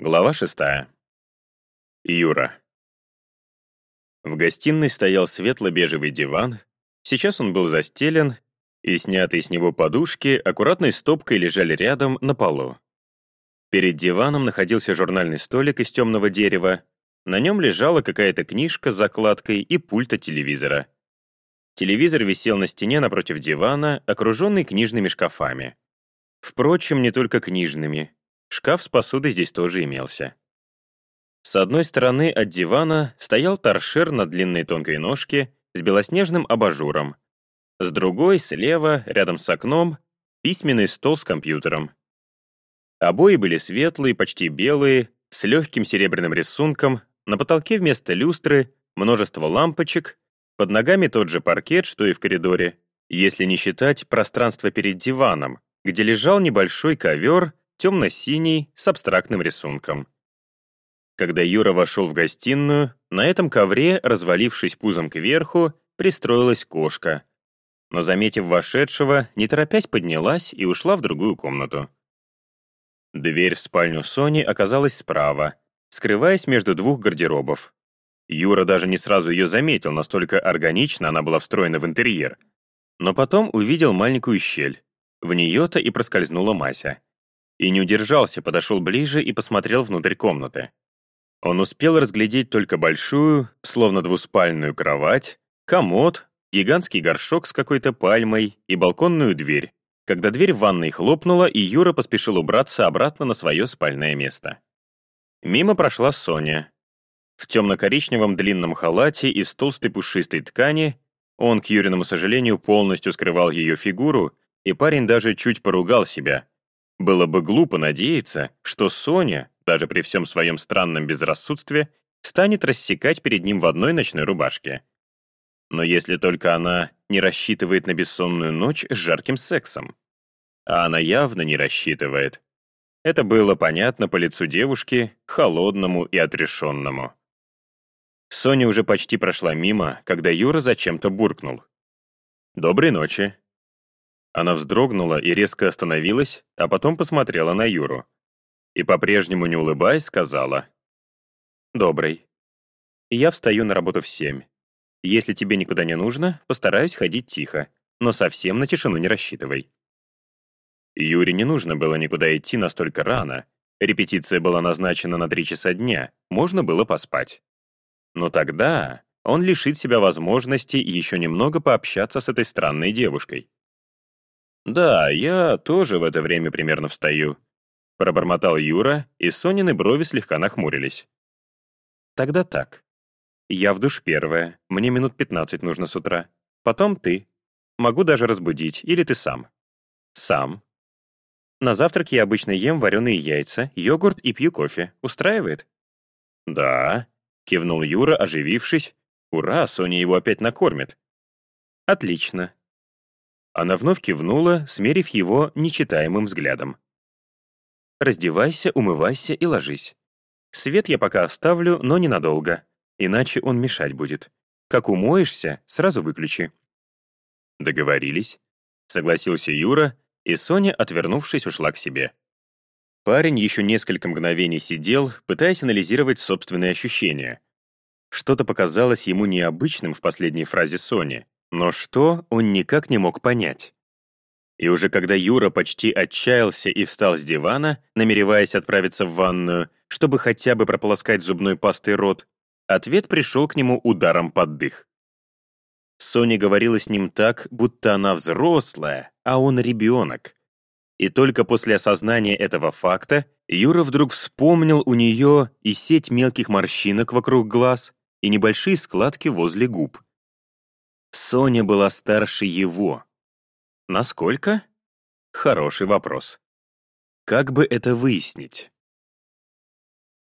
Глава шестая. Юра. В гостиной стоял светло-бежевый диван. Сейчас он был застелен, и снятые с него подушки аккуратной стопкой лежали рядом на полу. Перед диваном находился журнальный столик из темного дерева. На нем лежала какая-то книжка с закладкой и пульта телевизора. Телевизор висел на стене напротив дивана, окруженный книжными шкафами. Впрочем, не только книжными. Шкаф с посудой здесь тоже имелся. С одной стороны от дивана стоял торшер на длинной тонкой ножке с белоснежным абажуром. С другой, слева, рядом с окном, письменный стол с компьютером. Обои были светлые, почти белые, с легким серебряным рисунком, на потолке вместо люстры множество лампочек, под ногами тот же паркет, что и в коридоре, если не считать пространство перед диваном, где лежал небольшой ковер темно-синий, с абстрактным рисунком. Когда Юра вошел в гостиную, на этом ковре, развалившись пузом кверху, пристроилась кошка. Но, заметив вошедшего, не торопясь поднялась и ушла в другую комнату. Дверь в спальню Сони оказалась справа, скрываясь между двух гардеробов. Юра даже не сразу ее заметил, настолько органично она была встроена в интерьер. Но потом увидел маленькую щель. В нее-то и проскользнула Мася. И не удержался, подошел ближе и посмотрел внутрь комнаты. Он успел разглядеть только большую, словно двуспальную кровать, комод, гигантский горшок с какой-то пальмой и балконную дверь, когда дверь в ванной хлопнула, и Юра поспешил убраться обратно на свое спальное место. Мимо прошла Соня. В темно-коричневом длинном халате из толстой пушистой ткани он, к Юриному сожалению, полностью скрывал ее фигуру, и парень даже чуть поругал себя, было бы глупо надеяться, что Соня, даже при всем своем странном безрассудстве, станет рассекать перед ним в одной ночной рубашке. Но если только она не рассчитывает на бессонную ночь с жарким сексом. А она явно не рассчитывает. Это было понятно по лицу девушки, холодному и отрешенному. Соня уже почти прошла мимо, когда Юра зачем-то буркнул. «Доброй ночи». Она вздрогнула и резко остановилась, а потом посмотрела на Юру. И по-прежнему не улыбаясь, сказала. «Добрый. Я встаю на работу в семь. Если тебе никуда не нужно, постараюсь ходить тихо, но совсем на тишину не рассчитывай». Юре не нужно было никуда идти настолько рано. Репетиция была назначена на три часа дня, можно было поспать. Но тогда он лишит себя возможности еще немного пообщаться с этой странной девушкой. «Да, я тоже в это время примерно встаю», — пробормотал Юра, и Сонины брови слегка нахмурились. «Тогда так. Я в душ первая, мне минут пятнадцать нужно с утра. Потом ты. Могу даже разбудить, или ты сам». «Сам». На завтрак я обычно ем вареные яйца, йогурт и пью кофе. Устраивает? «Да», — кивнул Юра, оживившись. «Ура, Соня его опять накормит». «Отлично. Она вновь кивнула, смерив его нечитаемым взглядом. «Раздевайся, умывайся и ложись. Свет я пока оставлю, но ненадолго, иначе он мешать будет. Как умоешься, сразу выключи». «Договорились», — согласился Юра, и Соня, отвернувшись, ушла к себе. Парень еще несколько мгновений сидел, пытаясь анализировать собственные ощущения. Что-то показалось ему необычным в последней фразе Сони. Но что, он никак не мог понять. И уже когда Юра почти отчаялся и встал с дивана, намереваясь отправиться в ванную, чтобы хотя бы прополоскать зубной пастой рот, ответ пришел к нему ударом под дых. Соня говорила с ним так, будто она взрослая, а он ребенок. И только после осознания этого факта Юра вдруг вспомнил у нее и сеть мелких морщинок вокруг глаз, и небольшие складки возле губ. Соня была старше его. Насколько? Хороший вопрос. Как бы это выяснить?